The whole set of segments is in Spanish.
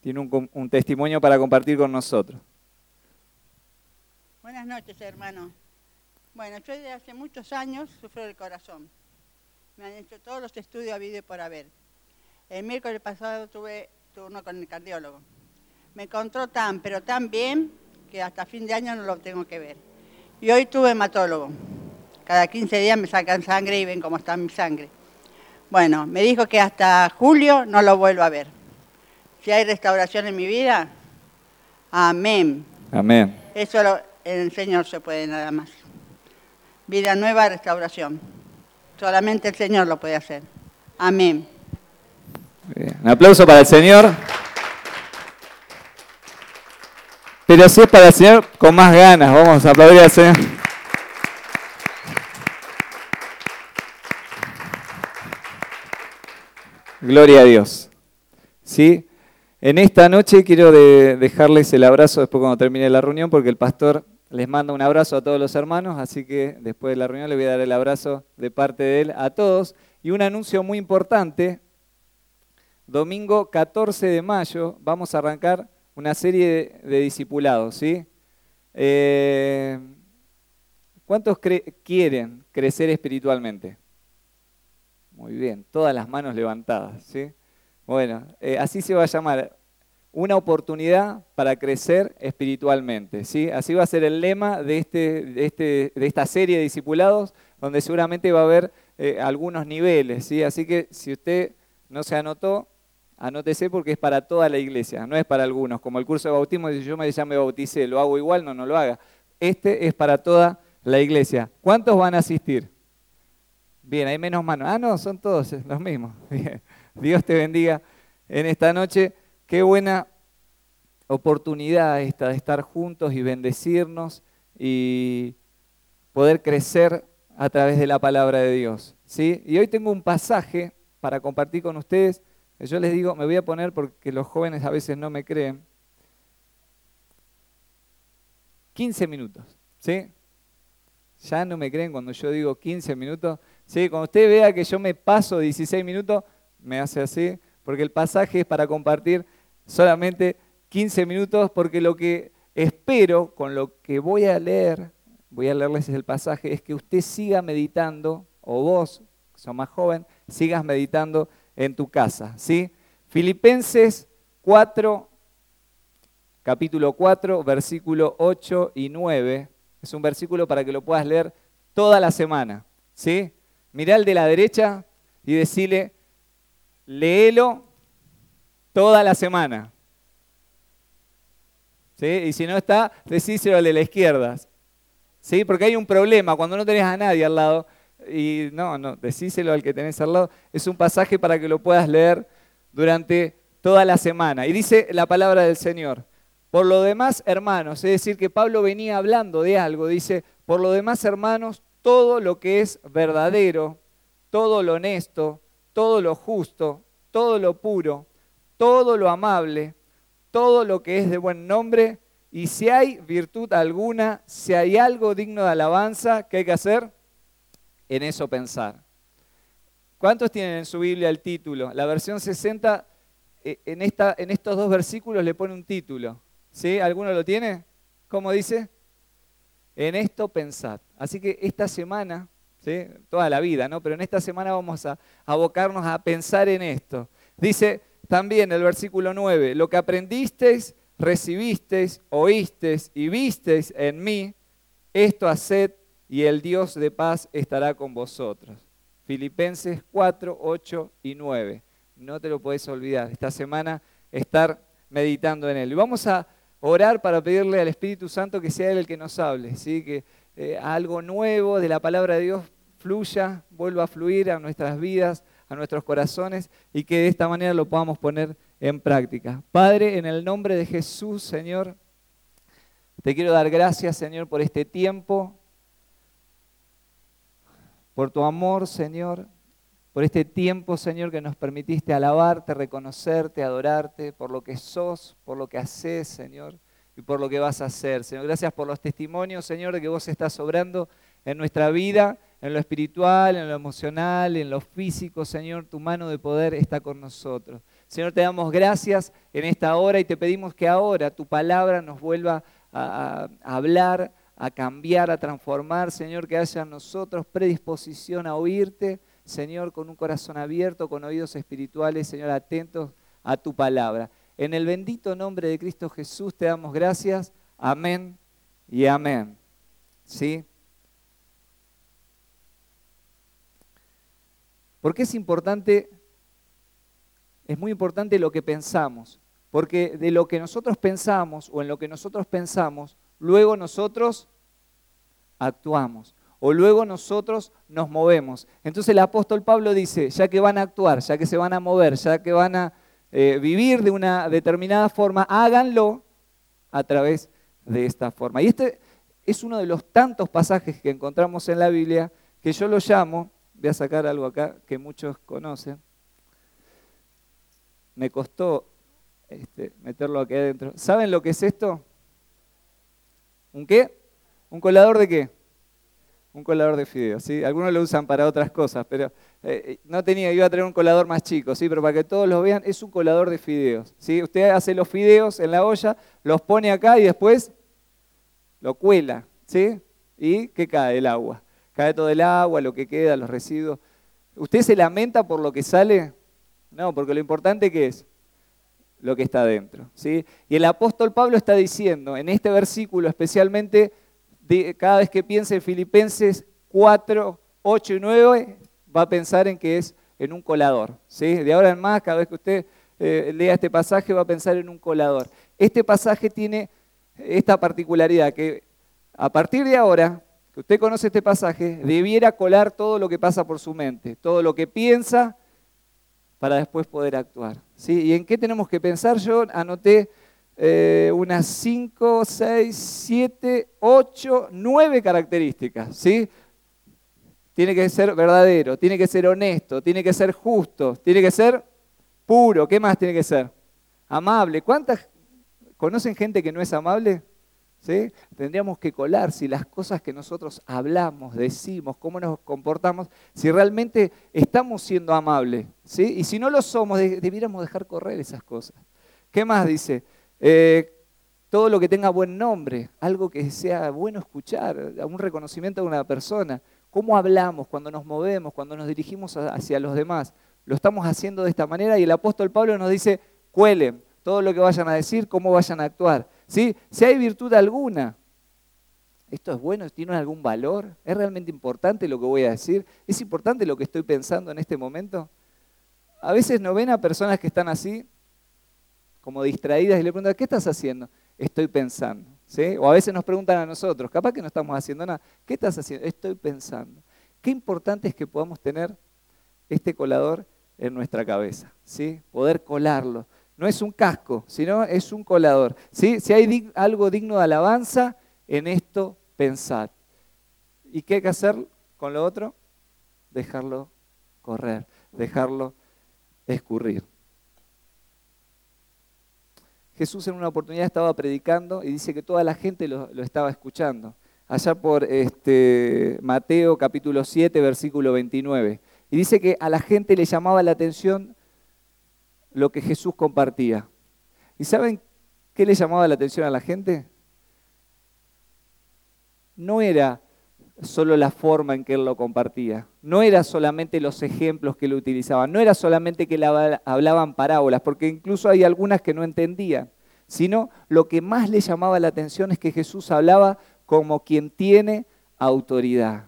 tiene un, testimonio para compartir con nosotros. Buenas noches, hermano. Bueno, yo desde hace muchos años sufro del corazón. Me han hecho todos los estudios a video por haber. El miércoles pasado tuve turno con el cardiólogo. Me encontró tan, pero tan bien que hasta fin de año no lo tengo que ver. Y hoy tuve hematólogo. Cada 15 días me sacan sangre y ven cómo está mi sangre. Bueno, me dijo que hasta julio no lo vuelvo a ver. Si hay restauración en mi vida, amén. Amén. Eso lo, en el Señor se puede nada más. Vida nueva, restauración. Solamente el Señor lo puede hacer. Amén. Un aplauso para el Señor. Pero si es para el Señor, con más ganas. Vamos a aplaudir al Señor. Gloria a Dios. ¿Sí? En esta noche quiero dejarles el abrazo después cuando termine la reunión, porque el pastor les manda un abrazo a todos los hermanos, así que después de la reunión le voy a dar el abrazo de parte de él a todos. Y un anuncio muy importante, domingo 14 de mayo vamos a arrancar una serie de, discipulados, ¿sí? Eh, ¿Cuántos quieren crecer espiritualmente? Muy bien, todas las manos levantadas, ¿sí? Bueno, eh, así se va a llamar, una oportunidad para crecer espiritualmente, ¿sí? Así va a ser el lema de, este, de, este, de esta serie de discipulados, donde seguramente va a haber eh, algunos niveles, ¿sí? Así que si usted no se anotó, anótese porque es para toda la iglesia, no es para algunos. Como el curso de bautismo, si yo me, ya me bauticé, lo hago igual, no, no lo haga. Este es para toda la iglesia. ¿Cuántos van a asistir? Bien, hay menos manos. Ah, no, son todos los mismos. Dios te bendiga en esta noche. Qué buena oportunidad esta de estar juntos y bendecirnos y poder crecer a través de la palabra de Dios. ¿sí? Y hoy tengo un pasaje para compartir con ustedes. Yo les digo, me voy a poner porque los jóvenes a veces no me creen. 15 minutos, ¿sí? Ya no me creen cuando yo digo 15 minutos. ¿sí? Cuando usted vea que yo me paso 16 minutos, me hace así, porque el pasaje es para compartir solamente 15 minutos, porque lo que espero con lo que voy a leer, voy a leerles el pasaje, es que usted siga meditando, o vos, que sos más joven, sigas meditando en tu casa. ¿sí? Filipenses 4, capítulo 4, versículo 8 y 9. Es un versículo para que lo puedas leer toda la semana. ¿sí? Mirá al de la derecha y decirle, léelo toda la semana. ¿Sí? Y si no está, decíselo al de la izquierda. ¿Sí? Porque hay un problema cuando no tenés a nadie al lado. Y no, no, decíselo al que tenés al lado. Es un pasaje para que lo puedas leer durante toda la semana. Y dice la palabra del Señor. Por lo demás, hermanos, es decir, que Pablo venía hablando de algo. Dice, por lo demás, hermanos, todo lo que es verdadero, todo lo honesto, todo lo justo, todo lo puro, todo lo amable, todo lo que es de buen nombre, y si hay virtud alguna, si hay algo digno de alabanza, ¿qué hay que hacer? En eso pensar. ¿Cuántos tienen en su Biblia el título? La versión 60 eh, en, esta, en estos dos versículos le pone un título. ¿Sí? ¿Alguno lo tiene? ¿Cómo dice? En esto pensad. Así que esta semana toda la vida, ¿no? pero en esta semana vamos a abocarnos a pensar en esto. Dice también el versículo 9, lo que aprendisteis, recibisteis, oísteis y visteis en mí, esto haced y el Dios de paz estará con vosotros. Filipenses 4, 8 y 9. No te lo puedes olvidar. Esta semana estar meditando en él. Y vamos a orar para pedirle al Espíritu Santo que sea él el que nos hable, ¿sí? que eh, algo nuevo de la palabra de Dios fluya, vuelva a fluir a nuestras vidas, a nuestros corazones y que de esta manera lo podamos poner en práctica. Padre, en el nombre de Jesús, Señor, te quiero dar gracias, Señor, por este tiempo, por tu amor, Señor, por este tiempo, Señor, que nos permitiste alabarte, reconocerte, adorarte, por lo que sos, por lo que haces, Señor y por lo que vas a hacer. Señor, gracias por los testimonios, Señor, de que vos estás obrando en nuestra vida, en lo espiritual, en lo emocional, en lo físico, Señor, tu mano de poder está con nosotros. Señor, te damos gracias en esta hora y te pedimos que ahora tu palabra nos vuelva a, hablar, a cambiar, a transformar. Señor, que haya en nosotros predisposición a oírte. Señor, con un corazón abierto, con oídos espirituales, Señor, atentos a tu palabra. En el bendito nombre de Cristo Jesús te damos gracias. Amén y amén. ¿Sí? Porque es importante es muy importante lo que pensamos, porque de lo que nosotros pensamos o en lo que nosotros pensamos, luego nosotros actuamos o luego nosotros nos movemos. Entonces el apóstol Pablo dice, ya que van a actuar, ya que se van a mover, ya que van a eh, vivir de una determinada forma, háganlo a través de esta forma. Y este es uno de los tantos pasajes que encontramos en la Biblia que yo lo llamo, voy a sacar algo acá que muchos conocen, me costó este, meterlo aquí adentro. ¿Saben lo que es esto? ¿Un qué? ¿Un colador de qué? Un colador de fideos, ¿sí? Algunos lo usan para otras cosas, pero eh, eh, no tenía, iba a tener un colador más chico, ¿sí? Pero para que todos lo vean, es un colador de fideos, ¿sí? Usted hace los fideos en la olla, los pone acá y después lo cuela, ¿sí? ¿Y qué cae? El agua. Cae todo el agua, lo que queda, los residuos. ¿Usted se lamenta por lo que sale? No, porque lo importante que es lo que está dentro. ¿sí? Y el apóstol Pablo está diciendo en este versículo, especialmente cada vez que piense en Filipenses 4, 8 y 9, va a pensar en que es en un colador. ¿sí? De ahora en más, cada vez que usted eh, lea este pasaje, va a pensar en un colador. Este pasaje tiene esta particularidad, que a partir de ahora, que usted conoce este pasaje, debiera colar todo lo que pasa por su mente, todo lo que piensa, para después poder actuar. ¿sí? ¿Y en qué tenemos que pensar? Yo anoté eh, unas 5, 6, 7, 8, 9 características. ¿sí? Tiene que ser verdadero, tiene que ser honesto, tiene que ser justo, tiene que ser puro. ¿Qué más tiene que ser? Amable. ¿Cuántas conocen gente que no es amable? ¿Sí? Tendríamos que colar si las cosas que nosotros hablamos, decimos, cómo nos comportamos, si realmente estamos siendo amables. ¿sí? Y si no lo somos, debiéramos dejar correr esas cosas. ¿Qué más dice? Eh, todo lo que tenga buen nombre, algo que sea bueno escuchar, un reconocimiento de una persona. ¿Cómo hablamos cuando nos movemos, cuando nos dirigimos hacia los demás? Lo estamos haciendo de esta manera y el apóstol Pablo nos dice, cuelen todo lo que vayan a decir, cómo vayan a actuar. Si hay virtud alguna, ¿esto es bueno? ¿Tiene algún valor? ¿Es realmente importante lo que voy a decir? ¿Es importante lo que estoy pensando en este momento? A veces no ven a personas que están así, como distraídas, y le preguntan, ¿qué estás haciendo? Estoy pensando. ¿Sí? O a veces nos preguntan a nosotros, capaz que no estamos haciendo nada, ¿qué estás haciendo? Estoy pensando. Qué importante es que podamos tener este colador en nuestra cabeza, ¿sí? Poder colarlo, no es un casco, sino es un colador. ¿sí? Si hay algo digno de alabanza, en esto pensad. ¿Y qué hay que hacer con lo otro? Dejarlo correr, dejarlo escurrir. Jesús en una oportunidad estaba predicando y dice que toda la gente lo, estaba escuchando. Allá por este, Mateo capítulo 7, versículo 29. Y dice que a la gente le llamaba la atención lo que Jesús compartía. ¿Y saben qué le llamaba la atención a la gente? No era solo la forma en que él lo compartía, no era solamente los ejemplos que él utilizaba, no era solamente que hablaban parábolas, porque incluso hay algunas que no entendían, sino lo que más le llamaba la atención es que Jesús hablaba como quien tiene autoridad.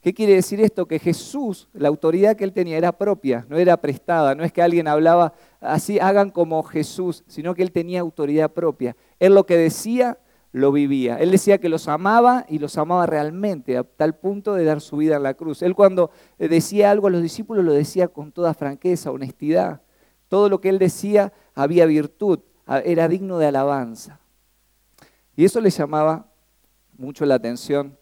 ¿Qué quiere decir esto? Que Jesús, la autoridad que él tenía era propia, no era prestada, no es que alguien hablaba así, hagan como Jesús, sino que él tenía autoridad propia. Él lo que decía, lo vivía. Él decía que los amaba y los amaba realmente, a tal punto de dar su vida en la cruz. Él cuando decía algo a los discípulos lo decía con toda franqueza, honestidad. Todo lo que él decía había virtud, era digno de alabanza. Y eso le llamaba mucho la atención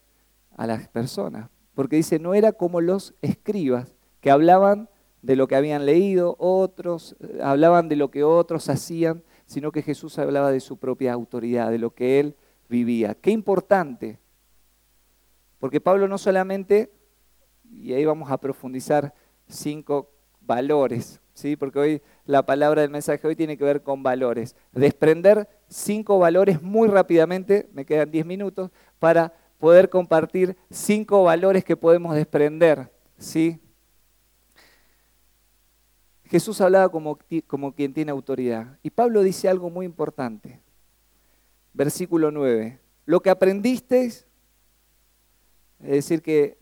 a las personas porque dice, no era como los escribas, que hablaban de lo que habían leído, otros eh, hablaban de lo que otros hacían, sino que Jesús hablaba de su propia autoridad, de lo que él vivía. Qué importante, porque Pablo no solamente, y ahí vamos a profundizar cinco valores, ¿sí? porque hoy la palabra del mensaje hoy tiene que ver con valores. Desprender cinco valores muy rápidamente, me quedan diez minutos, para poder compartir cinco valores que podemos desprender. ¿sí? Jesús hablaba como, quien tiene autoridad. Y Pablo dice algo muy importante. Versículo 9. Lo que aprendisteis, es decir, que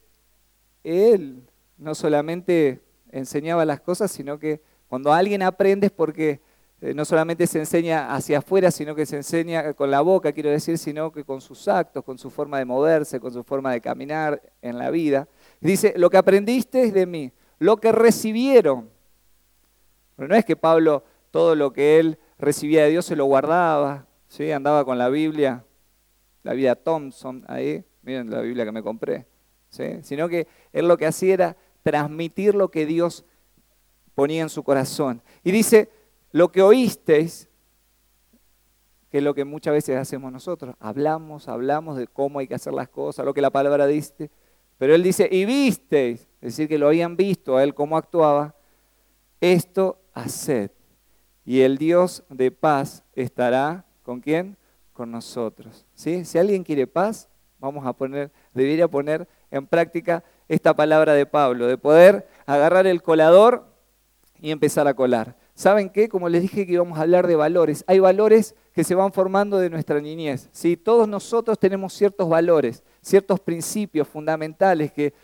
Él no solamente enseñaba las cosas, sino que cuando alguien aprende es porque eh, no solamente se enseña hacia afuera, sino que se enseña con la boca, quiero decir, sino que con sus actos, con su forma de moverse, con su forma de caminar en la vida. Dice, lo que aprendiste es de mí, lo que recibieron. Pero no es que Pablo todo lo que él recibía de Dios se lo guardaba, ¿sí? andaba con la Biblia, la Biblia Thompson ahí, miren la Biblia que me compré, ¿sí? sino que él lo que hacía era transmitir lo que Dios ponía en su corazón. Y dice, lo que oísteis, que es lo que muchas veces hacemos nosotros, hablamos, hablamos de cómo hay que hacer las cosas, lo que la palabra dice, pero él dice, y visteis, es decir, que lo habían visto a él cómo actuaba, esto haced. Y el Dios de paz estará con quién? Con nosotros. ¿sí? Si alguien quiere paz, vamos a poner, debería poner en práctica esta palabra de Pablo, de poder agarrar el colador y empezar a colar. ¿Saben qué? Como les dije que íbamos a hablar de valores, hay valores que se van formando de nuestra niñez. ¿sí? Todos nosotros tenemos ciertos valores, ciertos principios fundamentales que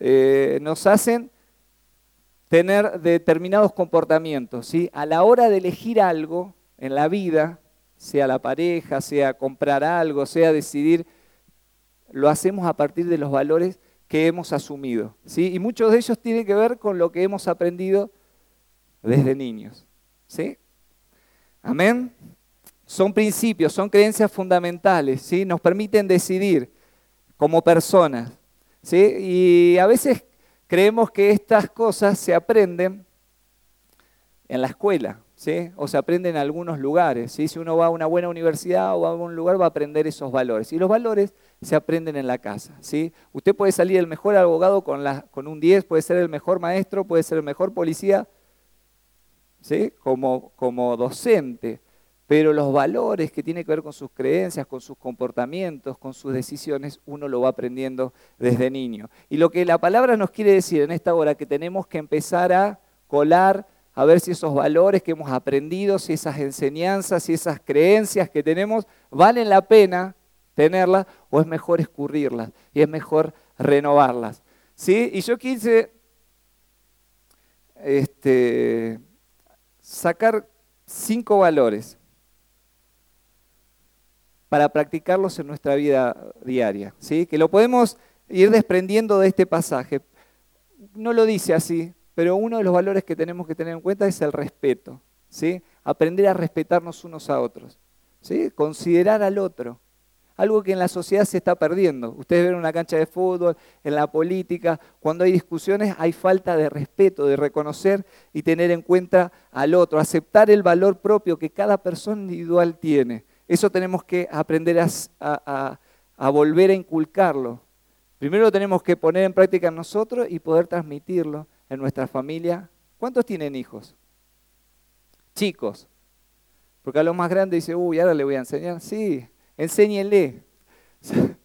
eh, nos hacen tener determinados comportamientos. ¿sí? A la hora de elegir algo en la vida, sea la pareja, sea comprar algo, sea decidir, lo hacemos a partir de los valores que hemos asumido. ¿sí? Y muchos de ellos tienen que ver con lo que hemos aprendido desde niños. ¿sí? Amén. Son principios, son creencias fundamentales, ¿sí? nos permiten decidir como personas. ¿sí? Y a veces creemos que estas cosas se aprenden en la escuela, ¿sí? o se aprenden en algunos lugares. Si uno va a una buena universidad o va a algún lugar, va a aprender esos valores. Y los valores se aprenden en la casa. ¿sí? Usted puede salir el mejor abogado con, con un 10, puede ser el mejor maestro, puede ser el mejor policía, ¿sí? como, como docente. Pero los valores que tienen que ver con sus creencias, con sus comportamientos, con sus decisiones, uno lo va aprendiendo desde niño. Y lo que la palabra nos quiere decir en esta hora, que tenemos que empezar a colar, a ver si esos valores que hemos aprendido, si esas enseñanzas, si esas creencias que tenemos, valen la pena tenerlas o es mejor escurrirlas y es mejor renovarlas. ¿Sí? Y yo quise este, sacar cinco valores para practicarlos en nuestra vida diaria. ¿sí? Que lo podemos ir desprendiendo de este pasaje. No lo dice así, pero uno de los valores que tenemos que tener en cuenta es el respeto. ¿sí? Aprender a respetarnos unos a otros. ¿sí? Considerar al otro. Algo que en la sociedad se está perdiendo. Ustedes ven una cancha de fútbol, en la política, cuando hay discusiones hay falta de respeto, de reconocer y tener en cuenta al otro, aceptar el valor propio que cada persona individual tiene. Eso tenemos que aprender a, volver a inculcarlo. Primero tenemos que poner en práctica nosotros y poder transmitirlo en nuestra familia. ¿Cuántos tienen hijos? Chicos. Porque a los más grandes dice, uy, ahora le voy a enseñar. Sí, enséñenle.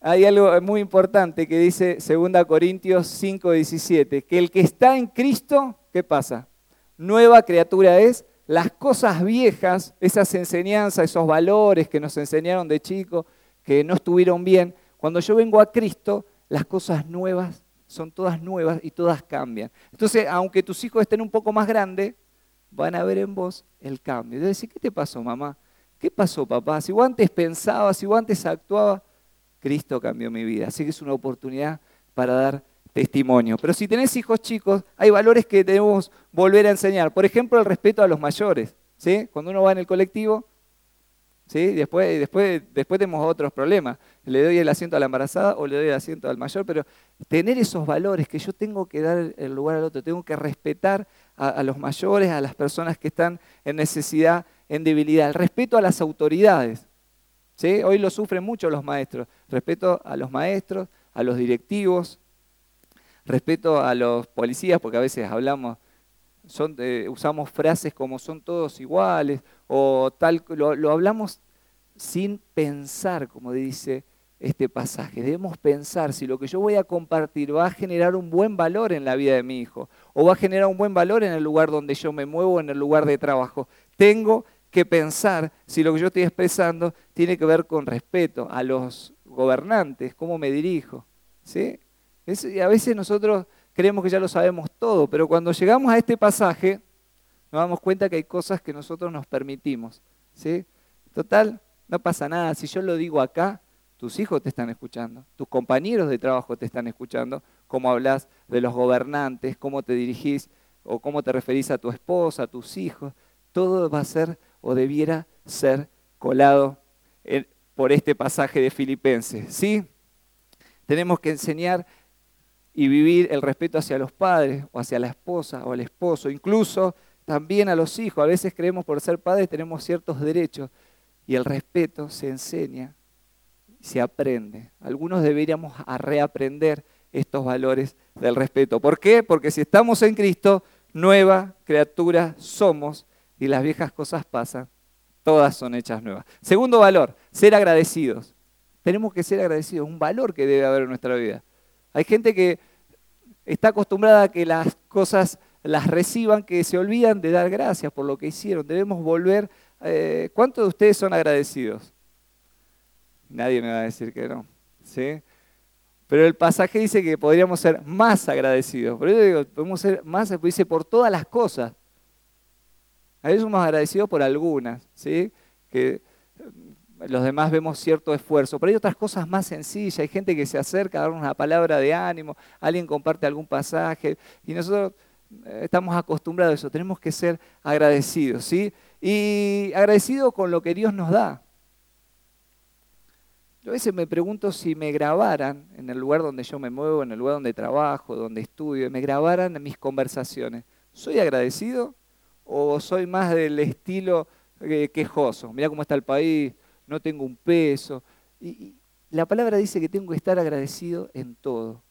Hay algo muy importante que dice 2 Corintios 5, 17, que el que está en Cristo, ¿qué pasa? Nueva criatura es, las cosas viejas, esas enseñanzas, esos valores que nos enseñaron de chico, que no estuvieron bien, cuando yo vengo a Cristo, las cosas nuevas son todas nuevas y todas cambian. Entonces, aunque tus hijos estén un poco más grandes, van a ver en vos el cambio. Y decir, ¿qué te pasó, mamá? ¿Qué pasó, papá? Si vos antes pensabas, si vos antes actuabas, Cristo cambió mi vida. Así que es una oportunidad para dar testimonio. Pero si tenés hijos chicos, hay valores que debemos volver a enseñar. Por ejemplo, el respeto a los mayores. ¿sí? Cuando uno va en el colectivo, ¿sí? después, después, después tenemos otros problemas. Le doy el asiento a la embarazada o le doy el asiento al mayor, pero tener esos valores que yo tengo que dar el lugar al otro, tengo que respetar a, los mayores, a las personas que están en necesidad, en debilidad. El respeto a las autoridades. ¿sí? Hoy lo sufren mucho los maestros. Respeto a los maestros, a los directivos, respeto a los policías, porque a veces hablamos son, eh, usamos frases como son todos iguales o tal, lo, lo hablamos sin pensar, como dice este pasaje. Debemos pensar si lo que yo voy a compartir va a generar un buen valor en la vida de mi hijo o va a generar un buen valor en el lugar donde yo me muevo, en el lugar de trabajo. Tengo que pensar si lo que yo estoy expresando tiene que ver con respeto a los gobernantes, cómo me dirijo. ¿sí? Y a veces nosotros creemos que ya lo sabemos todo, pero cuando llegamos a este pasaje nos damos cuenta que hay cosas que nosotros nos permitimos. ¿sí? Total, no pasa nada. Si yo lo digo acá, tus hijos te están escuchando, tus compañeros de trabajo te están escuchando, cómo hablas de los gobernantes, cómo te dirigís o cómo te referís a tu esposa, a tus hijos. Todo va a ser o debiera ser colado por este pasaje de Filipenses. ¿sí? Tenemos que enseñar y vivir el respeto hacia los padres o hacia la esposa o al esposo, incluso también a los hijos. A veces creemos por ser padres tenemos ciertos derechos y el respeto se enseña, se aprende. Algunos deberíamos reaprender estos valores del respeto. ¿Por qué? Porque si estamos en Cristo, nueva criatura somos y las viejas cosas pasan, todas son hechas nuevas. Segundo valor, ser agradecidos. Tenemos que ser agradecidos, un valor que debe haber en nuestra vida. Hay gente que está acostumbrada a que las cosas las reciban, que se olvidan de dar gracias por lo que hicieron. Debemos volver eh, ¿Cuántos de ustedes son agradecidos? Nadie me va a decir que no. ¿sí? Pero el pasaje dice que podríamos ser más agradecidos. Por eso digo, podemos ser más, dice por todas las cosas. A veces somos agradecidos por algunas, ¿sí? que los demás vemos cierto esfuerzo, pero hay otras cosas más sencillas, hay gente que se acerca a darnos una palabra de ánimo, alguien comparte algún pasaje y nosotros eh, estamos acostumbrados a eso, tenemos que ser agradecidos, ¿sí? Y agradecido con lo que Dios nos da. Yo a veces me pregunto si me grabaran en el lugar donde yo me muevo, en el lugar donde trabajo, donde estudio, me grabaran mis conversaciones. ¿Soy agradecido o soy más del estilo eh, quejoso? Mira cómo está el país, no tengo un peso. y la palabra dice que tengo que estar agradecido en todo.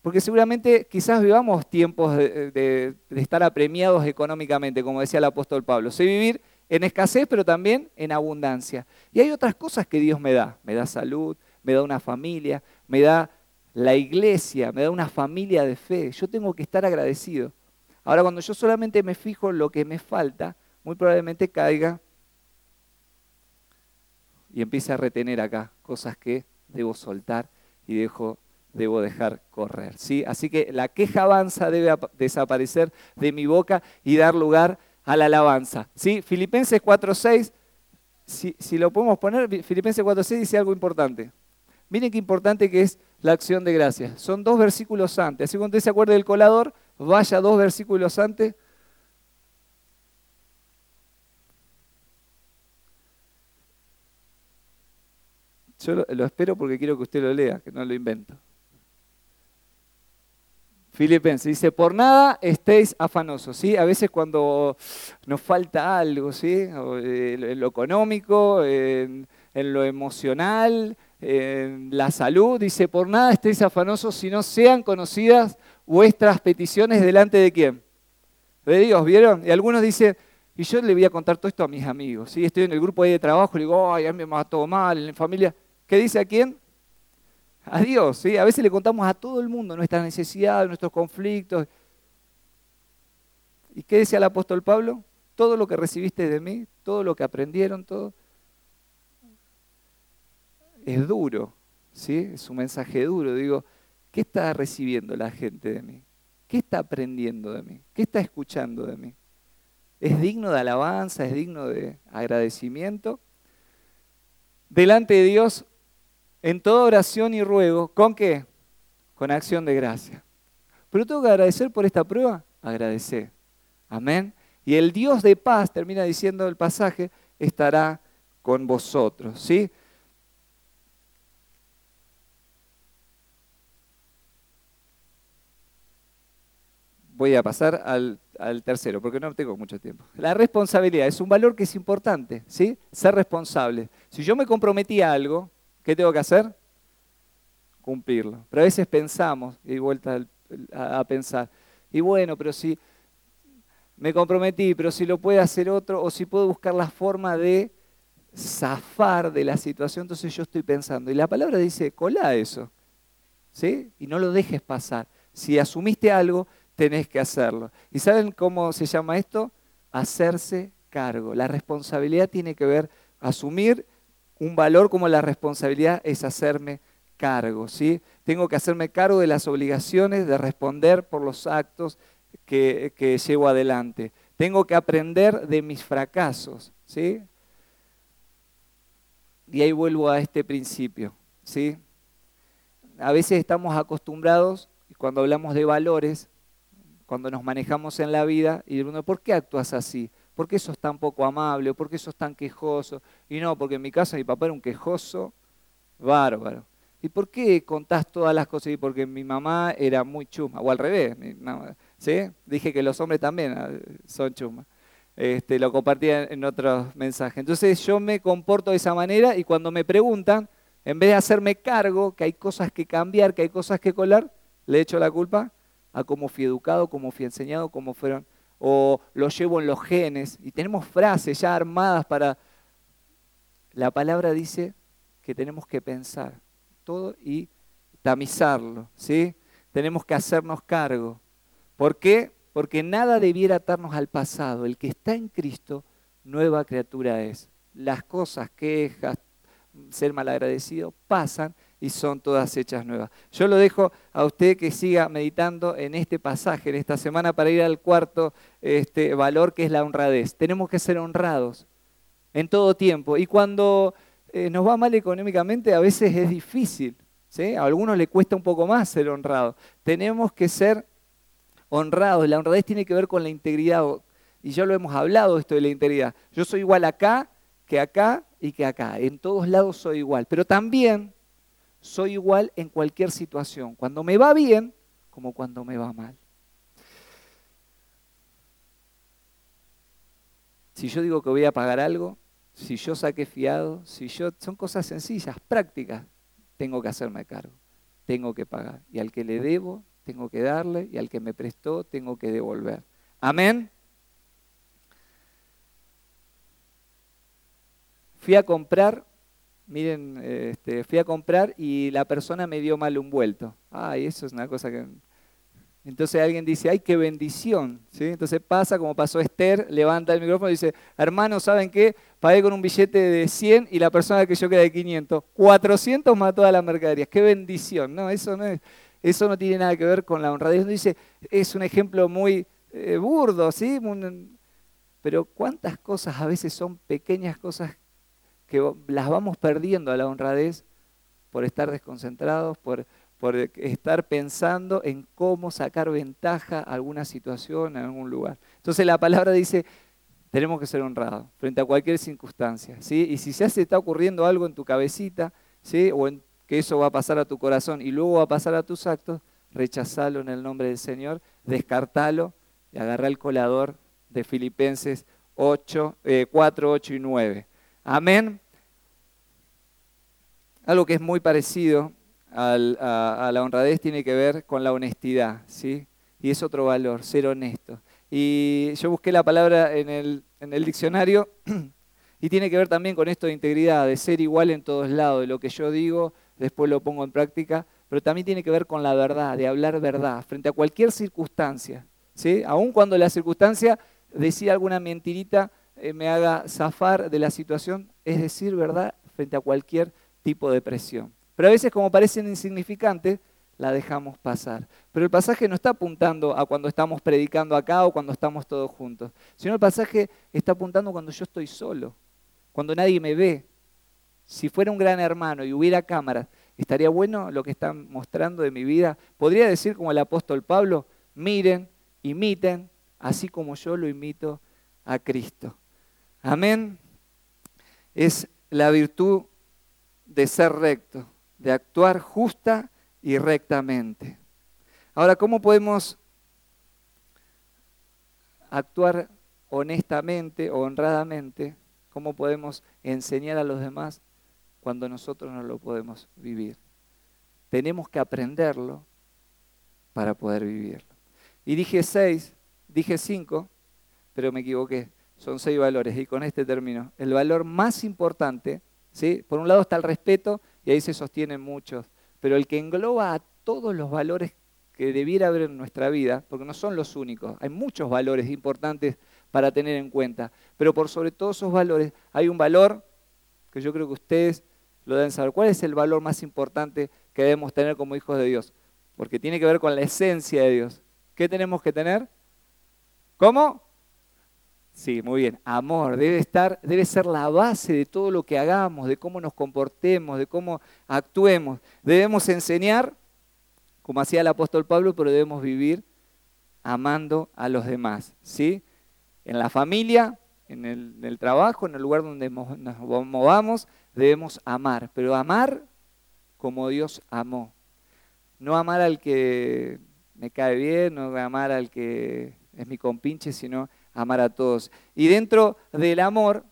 Porque seguramente quizás vivamos tiempos de, de, estar apremiados económicamente, como decía el apóstol Pablo. Sé vivir en escasez, pero también en abundancia. Y hay otras cosas que Dios me da. Me da salud, me da una familia, me da la iglesia, me da una familia de fe. Yo tengo que estar agradecido. Ahora, cuando yo solamente me fijo en lo que me falta, muy probablemente caiga y empiece a retener acá cosas que debo soltar y dejo, debo dejar correr. ¿sí? Así que la queja avanza debe desaparecer de mi boca y dar lugar a la alabanza. ¿sí? Filipenses 4.6, si, si lo podemos poner, Filipenses 4.6 dice algo importante. Miren qué importante que es la acción de gracias. Son dos versículos antes. Así que cuando usted se acuerde del colador, vaya dos versículos antes. Yo lo, espero porque quiero que usted lo lea, que no lo invento. Filipenses dice, por nada estéis afanosos, ¿sí? A veces cuando nos falta algo, ¿sí? Eh, en lo económico, en, lo emocional, en la salud, dice, por nada estéis afanosos si no sean conocidas vuestras peticiones delante de quién? De Dios, ¿vieron? Y algunos dicen, y yo le voy a contar todo esto a mis amigos, ¿sí? Estoy en el grupo de trabajo, y digo, ay, a mí me va todo mal, en la familia. ¿Qué dice a quién? a Dios. ¿sí? A veces le contamos a todo el mundo nuestras necesidades, nuestros conflictos. ¿Y qué decía el apóstol Pablo? Todo lo que recibiste de mí, todo lo que aprendieron, todo. Es duro, ¿sí? Es un mensaje duro. Digo, ¿qué está recibiendo la gente de mí? ¿Qué está aprendiendo de mí? ¿Qué está escuchando de mí? ¿Es digno de alabanza? ¿Es digno de agradecimiento? Delante de Dios en toda oración y ruego, ¿con qué? Con acción de gracia. Pero tengo que agradecer por esta prueba, agradecer. Amén. Y el Dios de paz, termina diciendo el pasaje, estará con vosotros. ¿sí? Voy a pasar al, tercero, porque no tengo mucho tiempo. La responsabilidad es un valor que es importante, ¿sí? Ser responsable. Si yo me comprometí a algo, ¿Qué tengo que hacer? Cumplirlo. Pero a veces pensamos, y vuelta a pensar, y bueno, pero si me comprometí, pero si lo puede hacer otro o si puedo buscar la forma de zafar de la situación, entonces yo estoy pensando. Y la palabra dice, colá eso, ¿sí? Y no lo dejes pasar. Si asumiste algo, tenés que hacerlo. ¿Y saben cómo se llama esto? Hacerse cargo. La responsabilidad tiene que ver, asumir un valor como la responsabilidad es hacerme cargo, ¿sí? Tengo que hacerme cargo de las obligaciones de responder por los actos que, llevo adelante. Tengo que aprender de mis fracasos, ¿sí? Y ahí vuelvo a este principio, ¿sí? A veces estamos acostumbrados, cuando hablamos de valores, cuando nos manejamos en la vida, y uno, ¿por qué actúas así? ¿Por qué sos tan poco amable? ¿Por qué sos tan quejoso? Y no, porque en mi casa mi papá era un quejoso bárbaro. ¿Y por qué contás todas las cosas? Y porque mi mamá era muy chuma, o al revés. ¿sí? Dije que los hombres también ah, son chumas. Este, lo compartí en otros mensajes. Entonces yo me comporto de esa manera y cuando me preguntan, en vez de hacerme cargo que hay cosas que cambiar, que hay cosas que colar, le echo la culpa a cómo fui educado, cómo fui enseñado, cómo fueron, o lo llevo en los genes. Y tenemos frases ya armadas para... La palabra dice que tenemos que pensar todo y tamizarlo, ¿sí? Tenemos que hacernos cargo. ¿Por qué? Porque nada debiera atarnos al pasado. El que está en Cristo, nueva criatura es. Las cosas, quejas, ser malagradecido, pasan y son todas hechas nuevas. Yo lo dejo a usted que siga meditando en este pasaje, en esta semana, para ir al cuarto este, valor que es la honradez. Tenemos que ser honrados en todo tiempo. Y cuando eh, nos va mal económicamente, a veces es difícil. ¿sí? A algunos le cuesta un poco más ser honrado. Tenemos que ser honrados. La honradez tiene que ver con la integridad. Y ya lo hemos hablado esto de la integridad. Yo soy igual acá que acá y que acá. En todos lados soy igual. Pero también soy igual en cualquier situación. Cuando me va bien, como cuando me va mal. Si yo digo que voy a pagar algo, si yo saqué fiado, si yo son cosas sencillas, prácticas, tengo que hacerme cargo, tengo que pagar. Y al que le debo, tengo que darle, y al que me prestó, tengo que devolver. Amén. Fui a comprar, miren, este, fui a comprar y la persona me dio mal un vuelto. Ay, eso es una cosa que entonces alguien dice, ay, qué bendición. ¿Sí? Entonces pasa como pasó Esther, levanta el micrófono y dice, hermanos, ¿saben qué? Pagué con un billete de 100 y la persona que yo queda de 500. 400 mató a la mercadería. Qué bendición. No, eso no, es, eso no tiene nada que ver con la honradez. Uno dice, es un ejemplo muy eh, burdo, ¿sí? Pero cuántas cosas a veces son pequeñas cosas que las vamos perdiendo a la honradez por estar desconcentrados, por por estar pensando en cómo sacar ventaja a alguna situación, en algún lugar. Entonces la palabra dice, tenemos que ser honrados frente a cualquier circunstancia. ¿sí? Y si ya se está ocurriendo algo en tu cabecita, ¿sí? o en, que eso va a pasar a tu corazón y luego va a pasar a tus actos, rechazalo en el nombre del Señor, descartalo y agarra el colador de Filipenses 8, 4, 8 y 9. Amén. Algo que es muy parecido a, la honradez tiene que ver con la honestidad, ¿sí? Y es otro valor, ser honesto. Y yo busqué la palabra en el, en el diccionario y tiene que ver también con esto de integridad, de ser igual en todos lados, de lo que yo digo, después lo pongo en práctica, pero también tiene que ver con la verdad, de hablar verdad, frente a cualquier circunstancia, ¿sí? Aun cuando la circunstancia, decir alguna mentirita me haga zafar de la situación, es decir verdad frente a cualquier tipo de presión. Pero a veces como parecen insignificantes, la dejamos pasar. Pero el pasaje no está apuntando a cuando estamos predicando acá o cuando estamos todos juntos, sino el pasaje está apuntando cuando yo estoy solo, cuando nadie me ve. Si fuera un gran hermano y hubiera cámaras, ¿estaría bueno lo que están mostrando de mi vida? Podría decir como el apóstol Pablo, miren, imiten, así como yo lo imito a Cristo. Amén. Es la virtud de ser recto de actuar justa y rectamente. Ahora, ¿cómo podemos actuar honestamente o honradamente? ¿Cómo podemos enseñar a los demás cuando nosotros no lo podemos vivir? Tenemos que aprenderlo para poder vivirlo. Y dije seis, dije cinco, pero me equivoqué. Son seis valores y con este término. El valor más importante, ¿sí? por un lado está el respeto y ahí se sostienen muchos, pero el que engloba a todos los valores que debiera haber en nuestra vida, porque no son los únicos, hay muchos valores importantes para tener en cuenta, pero por sobre todos esos valores hay un valor que yo creo que ustedes lo deben saber. ¿Cuál es el valor más importante que debemos tener como hijos de Dios? Porque tiene que ver con la esencia de Dios. ¿Qué tenemos que tener? ¿Cómo? Sí, muy bien. Amor debe estar, debe ser la base de todo lo que hagamos, de cómo nos comportemos, de cómo actuemos. Debemos enseñar, como hacía el apóstol Pablo, pero debemos vivir amando a los demás, ¿sí? En la familia, en el, en el trabajo, en el lugar donde nos movamos, debemos amar, pero amar como Dios amó. No amar al que me cae bien, no amar al que es mi compinche, sino amar a todos. Y dentro del amor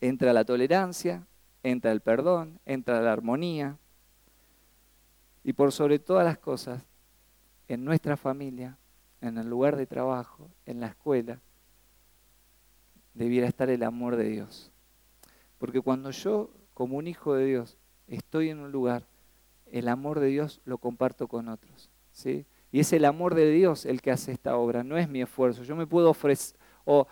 entra la tolerancia, entra el perdón, entra la armonía. Y por sobre todas las cosas, en nuestra familia, en el lugar de trabajo, en la escuela, debiera estar el amor de Dios. Porque cuando yo, como un hijo de Dios, estoy en un lugar, el amor de Dios lo comparto con otros. ¿sí? Y es el amor de Dios el que hace esta obra, no es mi esfuerzo. Yo me puedo ofrecer, o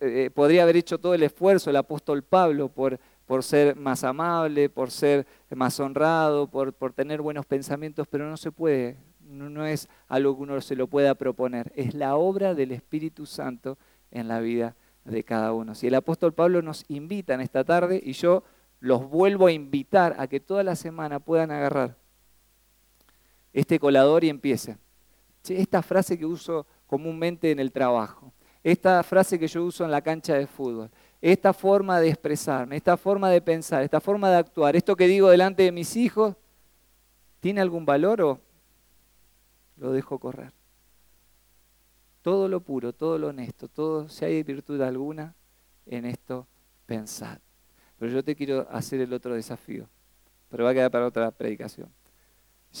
eh, podría haber hecho todo el esfuerzo el apóstol Pablo por, por ser más amable, por ser más honrado, por, por tener buenos pensamientos, pero no se puede, no, no es algo que uno se lo pueda proponer. Es la obra del Espíritu Santo en la vida de cada uno. Si el apóstol Pablo nos invita en esta tarde y yo los vuelvo a invitar a que toda la semana puedan agarrar este colador y empiecen esta frase que uso comúnmente en el trabajo, esta frase que yo uso en la cancha de fútbol, esta forma de expresarme, esta forma de pensar, esta forma de actuar, esto que digo delante de mis hijos, ¿tiene algún valor o lo dejo correr? Todo lo puro, todo lo honesto, todo, si hay virtud alguna, en esto pensad. Pero yo te quiero hacer el otro desafío, pero va a quedar para otra predicación.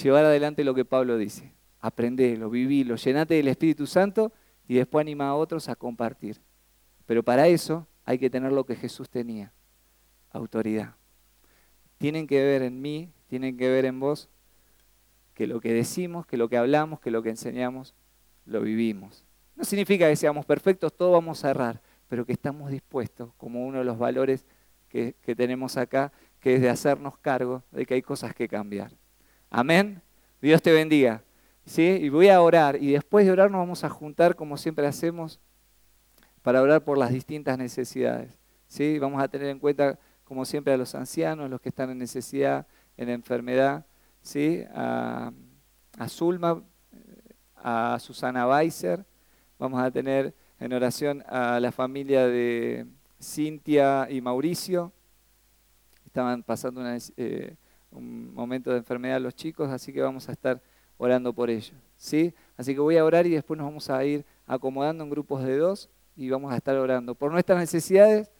Llevar adelante lo que Pablo dice aprendelo, vivilo, llenate del Espíritu Santo y después anima a otros a compartir. Pero para eso hay que tener lo que Jesús tenía, autoridad. Tienen que ver en mí, tienen que ver en vos, que lo que decimos, que lo que hablamos, que lo que enseñamos, lo vivimos. No significa que seamos perfectos, todos vamos a errar, pero que estamos dispuestos, como uno de los valores que, que tenemos acá, que es de hacernos cargo de que hay cosas que cambiar. Amén. Dios te bendiga. ¿Sí? Y voy a orar y después de orar nos vamos a juntar como siempre hacemos para orar por las distintas necesidades, ¿sí? Vamos a tener en cuenta como siempre a los ancianos, los que están en necesidad, en enfermedad, ¿sí? A, Zulma, a Susana Weiser, vamos a tener en oración a la familia de Cintia y Mauricio, estaban pasando eh, un momento de enfermedad los chicos, así que vamos a estar orando por ellos. ¿sí? Así que voy a orar y después nos vamos a ir acomodando en grupos de dos y vamos a estar orando por nuestras necesidades.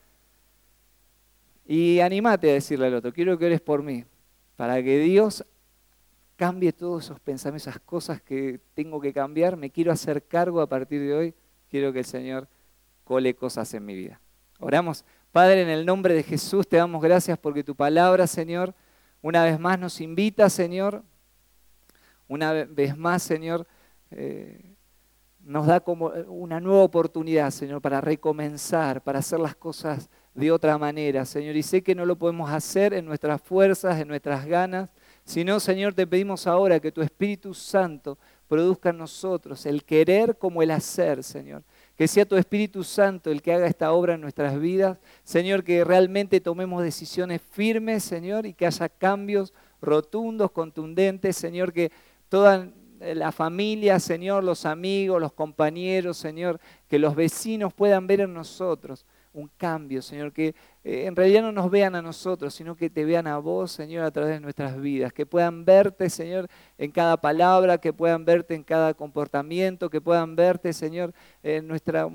Y animate a decirle al otro, quiero que ores por mí, para que Dios cambie todos esos pensamientos, esas cosas que tengo que cambiar, me quiero hacer cargo a partir de hoy, quiero que el Señor cole cosas en mi vida. Oramos. Padre, en el nombre de Jesús te damos gracias porque tu palabra, Señor, una vez más nos invita, Señor, una vez más, Señor, eh, nos da como una nueva oportunidad, Señor, para recomenzar, para hacer las cosas de otra manera, Señor. Y sé que no lo podemos hacer en nuestras fuerzas, en nuestras ganas, sino, Señor, te pedimos ahora que tu Espíritu Santo produzca en nosotros el querer como el hacer, Señor. Que sea tu Espíritu Santo el que haga esta obra en nuestras vidas. Señor, que realmente tomemos decisiones firmes, Señor, y que haya cambios rotundos, contundentes, Señor, que toda la familia, Señor, los amigos, los compañeros, Señor, que los vecinos puedan ver en nosotros un cambio, Señor, que eh, en realidad no nos vean a nosotros, sino que te vean a vos, Señor, a través de nuestras vidas, que puedan verte, Señor, en cada palabra, que puedan verte en cada comportamiento, que puedan verte, Señor, en nuestra,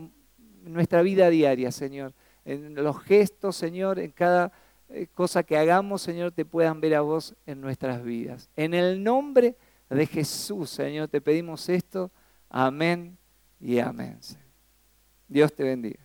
nuestra vida diaria, Señor, en los gestos, Señor, en cada eh, cosa que hagamos, Señor, te puedan ver a vos en nuestras vidas. En el nombre de Jesús, Señor, te pedimos esto. Amén y amén. Dios te bendiga.